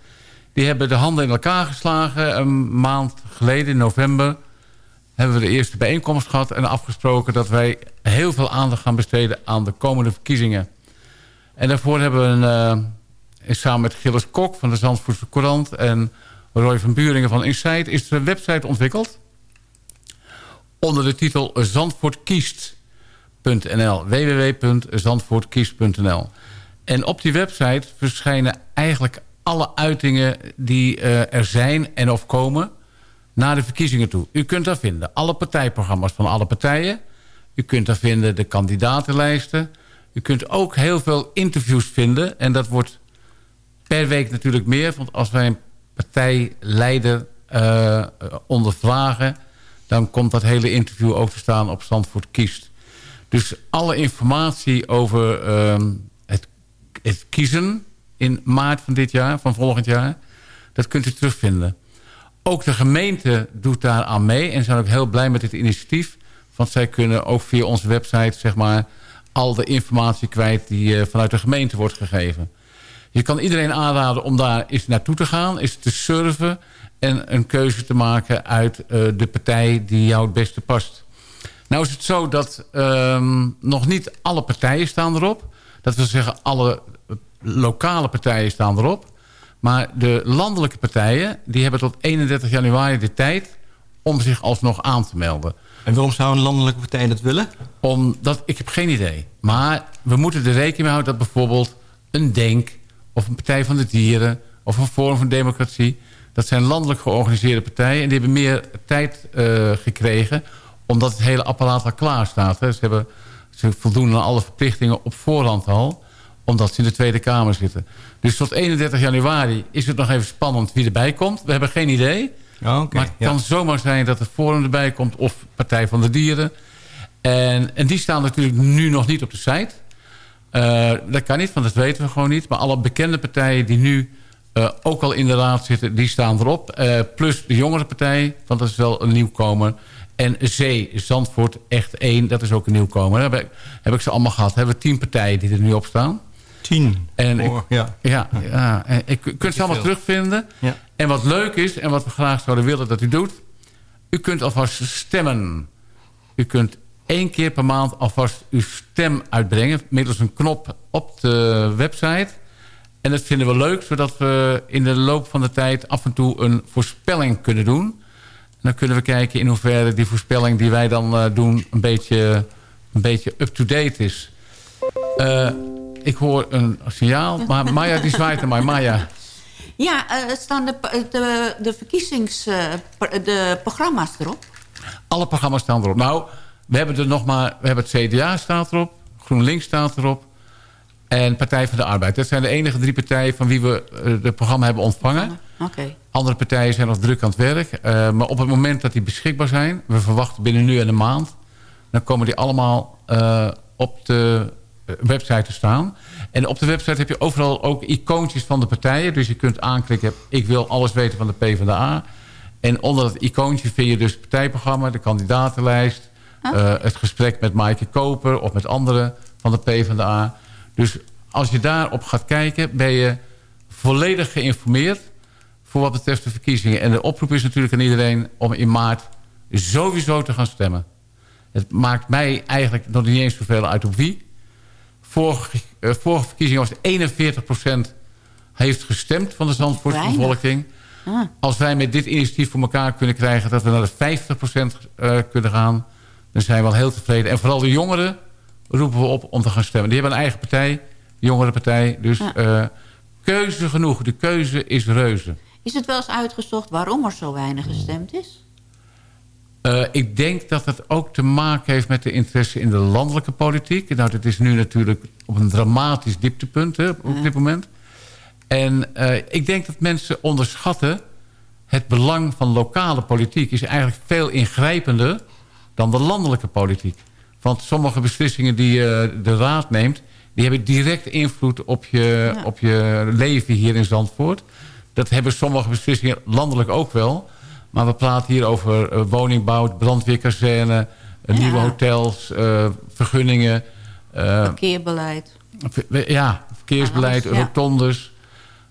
die hebben de handen in elkaar geslagen. Een maand geleden, in november, hebben we de eerste bijeenkomst gehad... en afgesproken dat wij heel veel aandacht gaan besteden... aan de komende verkiezingen. En daarvoor hebben we een, eh, samen met Gilles Kok van de Zandvoortse Courant... en Roy van Buringen van Insight... is een website ontwikkeld onder de titel zandvoortkiest.nl. www.zandvoortkiest.nl. En op die website verschijnen eigenlijk alle uitingen die eh, er zijn en of komen naar de verkiezingen toe. U kunt daar vinden alle partijprogramma's van alle partijen. U kunt daar vinden de kandidatenlijsten. U kunt ook heel veel interviews vinden. En dat wordt per week natuurlijk meer. Want als wij een partijleider eh ondervragen... dan komt dat hele interview te staan op Zandvoort Kiest. Dus alle informatie over ehm, het, het kiezen in maart van dit jaar, van volgend jaar... dat kunt u terugvinden. Ook de gemeente doet daar aan mee en zijn ook heel blij met dit initiatief. Want zij kunnen ook via onze website zeg maar, al de informatie kwijt die eh, vanuit de gemeente wordt gegeven. Je kan iedereen aanraden om daar eens naartoe te gaan, eens te surfen... en een keuze te maken uit eh, de partij die jou het beste past. Nou is het zo dat ehm, nog niet alle partijen staan erop. Dat wil zeggen, alle eh, lokale partijen staan erop. Maar de landelijke partijen die hebben tot 31 januari de tijd... om zich alsnog aan te melden. En waarom zou een landelijke partij dat willen? Omdat, ik heb geen idee. Maar we moeten er rekening mee houden dat bijvoorbeeld een DENK... of een Partij van de Dieren of een Forum van Democratie... dat zijn landelijk georganiseerde partijen... en die hebben meer tijd eh, gekregen... omdat het hele apparaat al klaar staat. Hè. Ze, hebben, ze voldoen aan alle verplichtingen op voorhand al... omdat ze in de Tweede Kamer zitten. Dus tot 31 januari is het nog even spannend wie erbij komt. We hebben geen idee... Maar het ja. kan zomaar zijn dat het Forum erbij komt of Partij van de Dieren. En, en die staan natuurlijk nu nog niet op de site. Eh, dat kan niet, want dat weten we gewoon niet. Maar alle bekende partijen die nu eh, ook al in de raad zitten, die staan erop. Eh, plus de jongere partij, want dat is wel een nieuwkomer. En Zee, Zandvoort, echt één, dat is ook een nieuwkomer. Heb ik, heb ik ze allemaal gehad. Hebben we tien partijen die er nu op staan. Tien. En ik- Oh, ja. Ja, ja. En ik, u kunt ze allemaal veel. terugvinden. Ja. En wat leuk is, en wat we graag zouden willen dat u doet... u kunt alvast stemmen. U kunt één keer per maand alvast uw stem uitbrengen... middels een knop op de website. En dat vinden we leuk, zodat we in de loop van de tijd... af en toe een voorspelling kunnen doen. En dan kunnen we kijken in hoeverre die voorspelling die wij dan eh, doen... een beetje, een beetje up-to-date is. Eh, ik hoor een signaal, maar Maya die zwaait naar mij. Maya, Ja, eh, staan de, de, de verkiezings... de programma's erop? alle programma's staan erop. Nou, we hebben er nog maar... We hebben het CDA staat erop, GroenLinks staat erop... en Partij van de Arbeid. Dat zijn de enige drie partijen van wie we eh, het programma hebben ontvangen. Andere partijen zijn nog druk aan het werk. Eh, maar op het moment dat die beschikbaar zijn... we verwachten binnen nu en een maand... dan komen die allemaal eh, op de eh, website te staan. En op de website heb je overal ook icoontjes van de partijen. Dus je kunt aanklikken... ik wil alles weten van de PvdA. En onder dat icoontje vind je dus het partijprogramma... de kandidatenlijst... eh, het gesprek met Maaike Koper... of met anderen van de PvdA. Dus als je daarop gaat kijken... ben je volledig geïnformeerd voor wat betreft de verkiezingen. En de oproep is natuurlijk aan iedereen om in maart sowieso te gaan stemmen. Het maakt mij eigenlijk nog niet eens zoveel uit op wie. Vorige, eh, vorige verkiezingen was 41% heeft gestemd van de Zandvoortse bevolking. Ah. Als wij met dit initiatief voor elkaar kunnen krijgen... dat we naar de 50% eh, kunnen gaan... dan zijn we al heel tevreden. En vooral de jongeren roepen we op om te gaan stemmen. Die hebben een eigen partij, de jongerenpartij. Dus Ja. eh, keuze genoeg. De keuze is reuze. Is het wel eens uitgezocht waarom er zo weinig gestemd is? Eh, ik denk dat het ook te maken heeft met de interesse in de landelijke politiek. Nou, dat is nu natuurlijk op een dramatisch dieptepunt hè, op dit moment. En eh, ik denk dat mensen onderschatten... het belang van lokale politiek is eigenlijk veel ingrijpender... dan de landelijke politiek. Want sommige beslissingen die eh, de raad neemt... die hebben direct invloed op je, Ja. op je leven hier in Zandvoort. Dat hebben sommige beslissingen landelijk ook wel... Maar we praten hier over eh, woningbouw, brandweerkazerne... eh, Ja. nieuwe hotels, vergunningen... Verkeerbeleid. Ver- Ja, verkeersbeleid, Alles, ja. rotondes.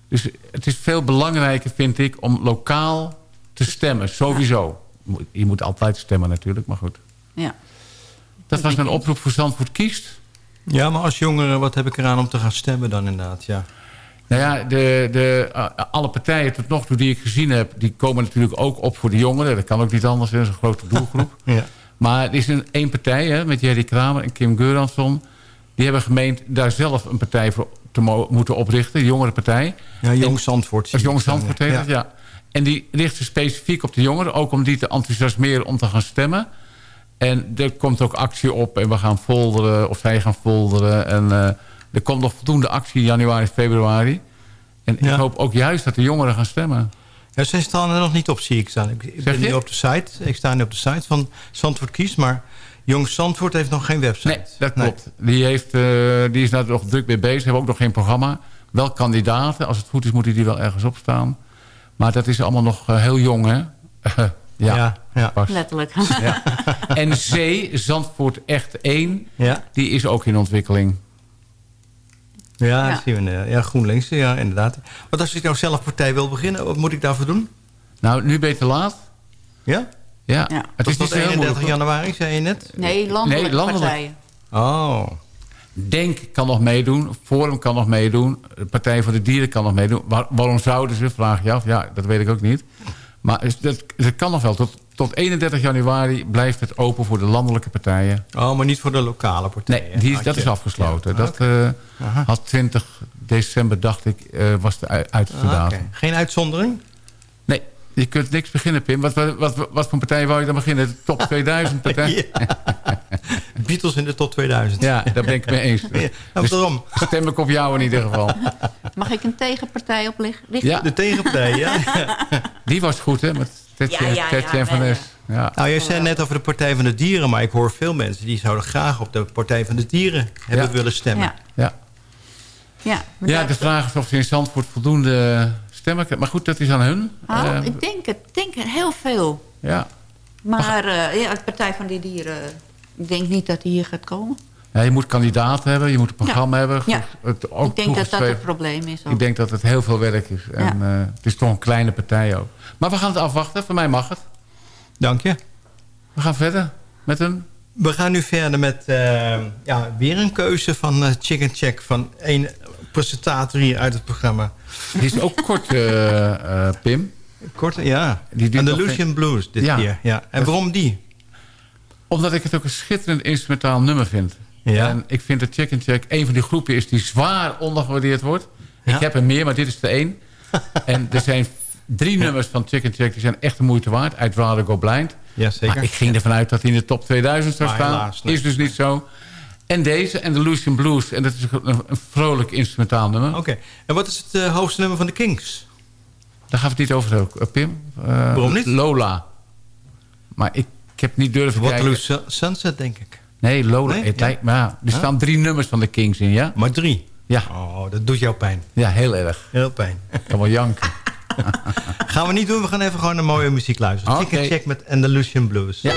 Dus het is veel belangrijker, vind ik, om lokaal te stemmen. Sowieso. Je moet altijd stemmen natuurlijk, maar goed. Ja. Dat was mijn oproep voor Zandvoort Kiest. Ja, maar als jongeren, wat heb ik eraan om te gaan stemmen dan inderdaad? Ja. Nou ja, de, de, uh, alle partijen tot nog toe die ik gezien heb... die komen natuurlijk ook op voor de jongeren. Dat kan ook niet anders, dat is een grote doelgroep. Ja. Maar er is een, één partij hè, met Jerry Kramer en Kim Geuransson... die hebben gemeend daar zelf een partij voor te mo- moeten oprichten. De jongerenpartij. Ja, Jong Zandvoort. Als Jong Zandvoort heet ja. het, ja. En die richt zich specifiek op de jongeren. Ook om die te enthousiasmeren om te gaan stemmen. En er komt ook actie op. En we gaan folderen. Of zij gaan folderen. En eh, er komt nog voldoende actie in januari, februari. En Ja. ik hoop ook juist dat de jongeren gaan stemmen. Ja, zij staan er nog niet op, zie ik staan. Ik, ben nu op de site. Ik sta nu op de site van Zandvoort Kies, maar Jong Zandvoort heeft nog geen website. Nee, dat klopt. Die, heeft, eh, die is daar nog druk mee bezig. Ze hebben ook nog geen programma. Wel kandidaten. Als het goed is, moeten die wel ergens op staan. Maar dat is allemaal nog eh, heel jong, hè? ja, Ja, ja. pas. Letterlijk. Ja. En C, Zandvoort Echt 1, Ja, die is ook in ontwikkeling. ja, Ja. dat zien we. inderdaad. Ja, GroenLinks, ja, inderdaad. Want als ik nou zelf partij wil beginnen, wat moet ik daarvoor doen? Nou, nu ben je te laat. Ja? Ja, Ja. het Tot, is tot niet zo heel 31 moeilijk. hoor. januari, zei je net? Nee, landelijke Nee, landelijk. partijen. Oh, Denk kan nog meedoen, Forum kan nog meedoen... de Partij voor de Dieren kan nog meedoen. Waar- waarom zouden ze, vraag je af. Ja, dat weet ik ook niet. Maar het- dat, dat kan nog wel. Tot, tot 31 januari blijft het open voor de landelijke partijen. oh maar niet voor de lokale partijen. Nee, die, dat je- is afgesloten. Ja, Dat eh, had 20 december, dacht ik, eh, was de uiterste Ah, datum. Geen uitzondering? Nee, je kunt niks beginnen, Pim. Wat, wat, wat, wat voor partij wou je dan beginnen? De top 2000 partij? Beatles in de top 2000. Ja, daar ben ik mee eens. Ja, Dus stem ik op jou in ieder geval. Mag ik een tegenpartij oplichten? Ja, De tegenpartij, ja. die was goed, hè? Met Tetje Ja, ja, Tetje ja, en Van Nes. Ja. Nou, jij zei net over de Partij van de Dieren... maar ik hoor veel mensen die zouden graag op de Partij van de Dieren hebben Ja. willen stemmen. Ja. Ja. Ja, de vraag is of ze in Zandvoort voldoende stemmen krijgen. Maar goed, dat is aan hun. Nou, Eh, ik denk het. Denk heel veel. ja. Maar eh, ja, de Partij van de Dieren... Ik denk niet dat die hier gaat komen. Ja, je moet kandidaten hebben, je moet een programma hebben. Ja. Het, ook ik denk dat dat het probleem is. ook. Ik denk dat het heel veel werk is. En eh, het is toch een kleine partij ook. Maar we gaan het afwachten. Voor mij mag het. Dank je. We gaan verder met een We gaan nu verder met eh, ja, weer een keuze van eh, Chicken Check... van een presentator hier uit het programma. Die is ook kort, Pim. Kort, ja. Andalusian geen- Blues dit Ja. keer. Ja. En waarom die? Omdat ik het ook een schitterend instrumentaal nummer vind. Ja. En ik vind dat Check and Check een van die groepen is die zwaar ondergewaardeerd wordt. Ja. Ik heb er meer, maar dit is de één. en er zijn drie nummers van Check and Check die zijn echt de moeite waard. I'd rather go blind. Ja, zeker. Maar ik ging ervan uit dat hij in de top 2000 zou staan. helaas, nee. Is dus niet zo. En deze, Andalusian Blues. En dat is een, vrolijk instrumentaal nummer. Oké. En wat is het eh, hoogste nummer van de Kings? Daar gaan we het niet over hebben, eh, Pim. Eh, Waarom niet? Lola. Maar ik, ik heb niet durven Waterloo kijken. Su- Sunset, denk ik. Nee, Lola. Nee? Het Ja. lijkt, maar ja, er staan drie nummers van de Kings in, ja? Maar drie. Ja, Oh, dat doet jou pijn. ja heel erg. Heel pijn. Ik kan wel janken. gaan we niet doen. We gaan even gewoon naar mooie muziek luisteren. Chicken Check met Andalusian Blues. Ja.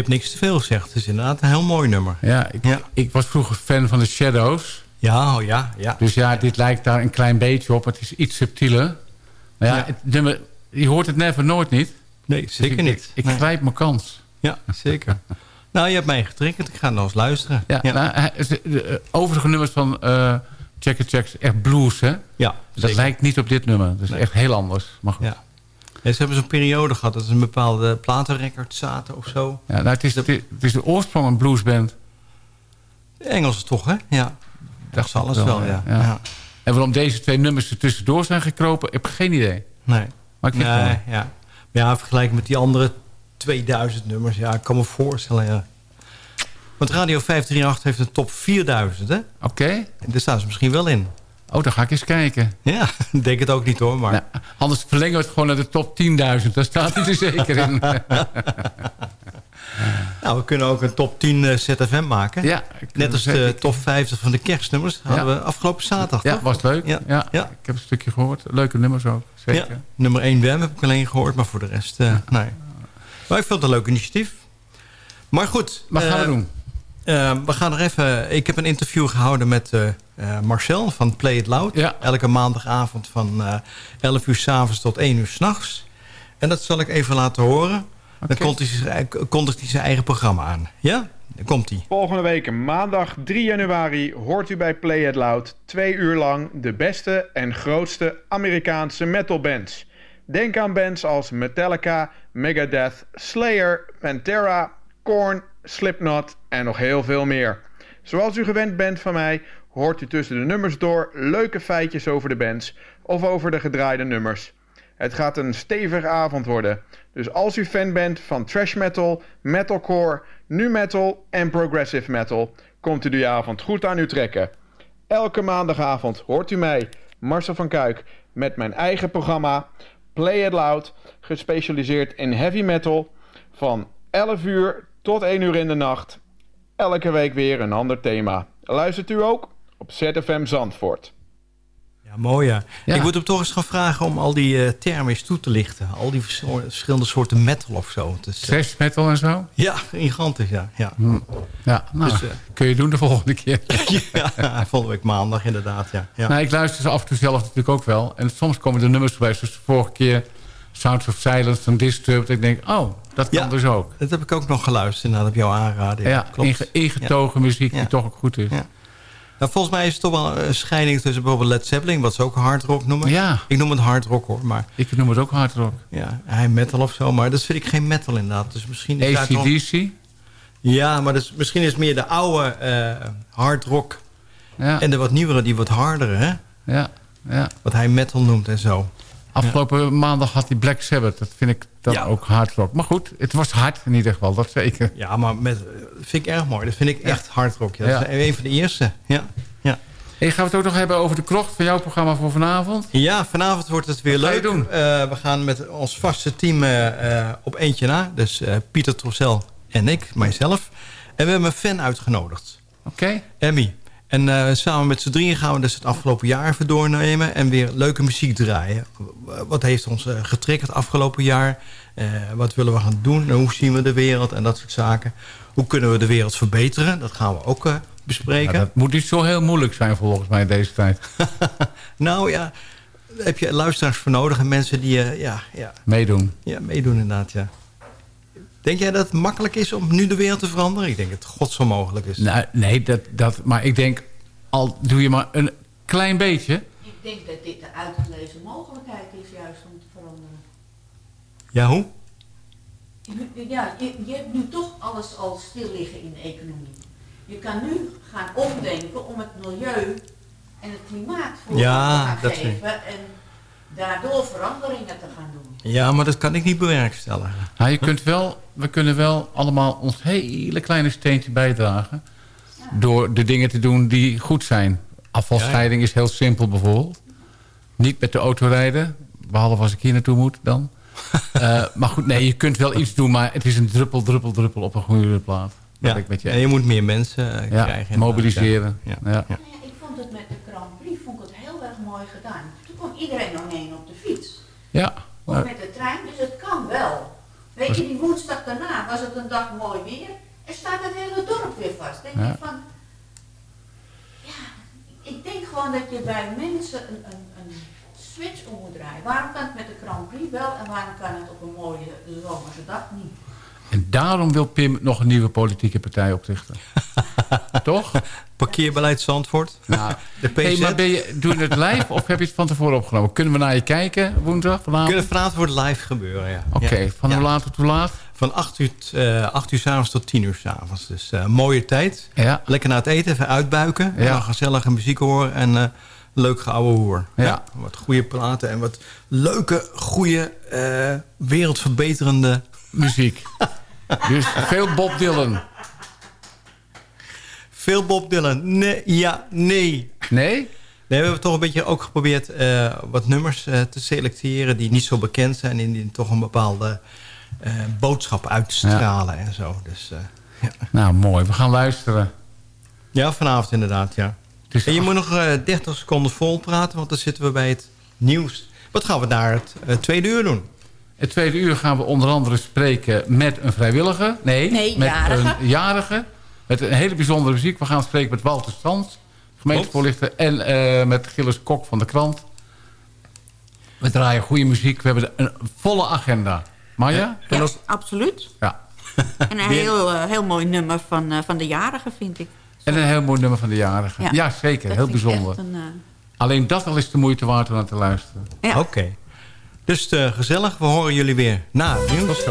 Hebt niks te veel gezegd. Het is inderdaad een heel mooi nummer. Ja, ik, Ja. ik was vroeger fan van de Shadows. Ja, oh ja, ja. Dus ja, dit lijkt daar een klein beetje op. Het is iets subtieler. Maar ja, Ja. Het nummer, je hoort het never nooit niet. Nee, Dus zeker ik, niet. Ik, ik Nee. grijp mijn kans. Ja, zeker. nou, je hebt mij getriggerd. Ik ga nog eens luisteren. Ja, ja. Nou, hij- de, eh, overige nummers van eh Checker Checks, echt blues, hè? ja Dat zeker. lijkt niet op dit nummer. Dat is Nee. echt heel anders. Maar goed. Ja. Ja, ze hebben zo'n periode gehad dat ze een bepaalde platenrecord zaten of zo. Ja, nou, het, is, het is de oorsprong een bluesband. De Engelse toch, hè? Ja. Dat is alles wel, ja. ja. ja. En waarom deze twee nummers er tussendoor zijn gekropen, heb ik geen idee. Nee. Maar ik vind het nee, ja. Ja, vergelijking met die andere 2000 nummers. Ja, ik kan me voorstellen, ja. Want Radio 538 heeft een top 4000, hè? Oké. En daar staan ze misschien wel in. Oh, dan ga ik eens kijken. Ja, ik denk het ook niet hoor, maar... Nou, anders verlengen we het gewoon naar de top 10.000. Daar staat hij er zeker in. Nou, we kunnen ook een top 10 eh, ZFM maken. ja, Net als de ik. top 50 van de kerstnummers. Hadden Ja. we afgelopen zaterdag, Ja, toch? was leuk. Ja. Ja. Ja. Ik heb een stukje gehoord. Leuke nummers ook. Zeker. Nummer 1 WM heb ik alleen gehoord, maar voor de rest, eh, nee. Maar ik vond het een leuk initiatief. Maar goed. Wat gaan we eh, doen? Eh, we gaan er even... Ik heb een interview gehouden met eh, eh, Marcel van Play It Loud. Ja. Elke maandagavond van eh 11 uur s'avonds tot 1 uur s'nachts. En dat zal ik even laten horen. Dan Oké. kondigt hij, zijn, kondigt hij zijn eigen programma aan. Ja? Dan komt hij. Volgende week maandag 3 januari hoort u bij Play It Loud twee uur lang de beste en grootste Amerikaanse metalbands. Denk aan bands als Metallica, Megadeth, Slayer, Pantera, Korn, Slipknot en nog heel veel meer. Zoals u gewend bent van mij, hoort u tussen de nummers door leuke feitjes over de bands of over de gedraaide nummers. Het gaat een stevige avond worden. Dus als u fan bent van thrash metal, metalcore, nu metal en progressive metal, komt u die avond goed aan u trekken. Elke maandagavond hoort u mij, Marcel van Kuik, met mijn eigen programma Play It Loud, gespecialiseerd in heavy metal, van 11 uur tot 1 uur in de nacht. Elke week weer een ander thema. Luistert u ook op ZFM Zandvoort. Ja, mooi ja. Ik moet hem toch eens gaan vragen om al die eh, termen eens toe te lichten. Al die vers- verschillende soorten metal of zo. Dus, metal en zo? ja, gigantisch ja. Ja, Ja, nou, Dus, eh, kun je doen de volgende keer. ja volgende week maandag inderdaad. Ja. Ja. Nou, ik luister ze af en toe zelf natuurlijk ook wel. En soms komen er nummers voorbij. Zoals de vorige keer Sounds of Silence van Disturbed. Ik denk, oh, dat kan Ja. dus ook. Dat heb ik ook nog geluisterd inderdaad op jouw aanraden. Ja, klopt. inge- ingetogen muziek die toch ook goed is. Nou, volgens mij is het toch wel een scheiding tussen bijvoorbeeld Led Zeppelin, wat ze ook hard rock noemen. Ja. Ik noem het hard rock hoor, maar Ik noem het ook hard rock. ja, hij metal of zo, maar dat vind ik geen metal inderdaad. Dus misschien is ACDC. Ja, maar dus, misschien is meer de oude eh hard rock Ja, en de wat nieuwere, die wat hardere, hè? ja, ja. Wat hij metal noemt en zo. Afgelopen maandag had hij Black Sabbath. Dat vind ik dan Ja. ook hard rock. Maar goed, het was hard in ieder geval. Dat zeker. Ja, maar met, eh, vind ik erg mooi. Dat vind ik echt hard rock. Ja. Dat is een van de eerste. Ja. Ja. Hey, gaan we het ook nog hebben over de krocht van jouw programma voor vanavond? Ja, vanavond wordt het weer Wat ga je leuk. doen? Eh, we gaan met ons vaste team eh, op eentje na. Dus Pieter Trossel en ik, mijzelf. En we hebben een fan uitgenodigd. Oké. Emmy. En eh, samen met z'n drieën gaan we dus het afgelopen jaar even doornemen... en weer leuke muziek draaien. Wat heeft ons eh, getriggerd afgelopen jaar? Eh, wat willen we gaan doen? En hoe zien we de wereld? En dat soort zaken. Hoe kunnen we de wereld verbeteren? Dat gaan we ook bespreken. Ja, dat moet niet zo heel moeilijk zijn volgens mij in deze tijd. Nou ja, daar heb je luisteraars voor nodig... en mensen die ja, ja, Meedoen. ja, meedoen inderdaad, ja. Denk jij dat het makkelijk is om nu de wereld te veranderen? Ik denk dat het god zo mogelijk is. Nou, nee, dat, dat, maar ik denk, al doe je maar een klein beetje... Ik denk dat dit de uitgelezen mogelijkheid is juist om te veranderen. Ja, hoe? Je- Ja, je, je hebt nu toch alles al stil liggen in de economie. Je kan nu gaan omdenken om het milieu en het klimaat voor Ja, te gaan dat vind ik. geven en daardoor veranderingen te gaan doen. Ja, maar dat kan ik niet bewerkstelligen. Nou, je kunt wel, we kunnen wel allemaal ons hele kleine steentje bijdragen... door de dingen te doen die goed zijn. Afvalscheiding is heel simpel bijvoorbeeld. Niet met de auto rijden, behalve als ik hier naartoe moet dan. Eh, maar goed, nee, je kunt wel iets doen... maar het is een druppel, druppel, druppel op een goede plaat. Dat Ja, ben ik met je en je moet meer mensen eh, Ja, krijgen. mobiliseren. Ja. Ja. Ja. Nou ja, ik vond het met de Grand Prix vond ik het heel erg mooi gedaan. Toen kwam iedereen omheen op de fiets. Ja, Of met de trein, dus het kan wel. Weet je, die woensdag daarna was het een dag mooi weer. En staat het hele dorp weer vast. Denk Ja. je van... Ja, ik denk gewoon dat je bij mensen een, een, een switch om moet draaien. Waarom kan het met de Grand Prix wel en waarom kan het op een mooie zomerse dag niet? en daarom wil Pim nog een nieuwe politieke partij oprichten. Toch? Parkeerbeleid Zandvoort. Nou, De PZ. hey, maar ben je, doe je het live of heb je het van tevoren opgenomen? Kunnen we naar je kijken woensdag vanavond? Kunnen vanavond wordt live gebeuren, ja. Oké, van Ja. hoe laat tot hoe laat? Van 8 uur, eh 8 uur s'avonds tot 10 uur s'avonds. Dus eh, mooie tijd. Ja. Lekker na het eten even uitbuiken. En Ja. dan gezellige muziek horen en eh, leuk geouwe hoer. Ja. Wat goede platen en wat leuke, goede, eh, wereldverbeterende... Muziek. Dus veel Bob Dylan. Veel Bob Dylan. Nee, ja, nee. Nee? Nee, we hebben toch een beetje ook geprobeerd eh, wat nummers eh, te selecteren... die niet zo bekend zijn en die toch een bepaalde eh, boodschap uitstralen en zo. Dus, eh, ja. Nou, mooi. We gaan luisteren. ja, vanavond inderdaad, ja. En je moet nog eh 30 seconden vol praten, want dan zitten we bij het nieuws. Wat gaan we naar het tweede uur doen? Het tweede uur gaan we onder andere spreken met een vrijwilliger. Nee, Nee, met jarige. een jarige. Met een hele bijzondere muziek. We gaan spreken met Walter Strands, gemeentevoorlichter. En eh, met Gilles Kok van de krant. We draaien goede muziek. We hebben een volle agenda. Maya? Ja, absoluut. Ja. En een heel, eh, heel mooi nummer van, eh, van de jarige, vind ik. En een heel mooi nummer van de jarige. Ja, Ja. zeker. Dat heel bijzonder. een, Alleen dat al is de moeite waard om naar te luisteren. Ja. Oké. Dus gezellig, we horen jullie weer na nieuws.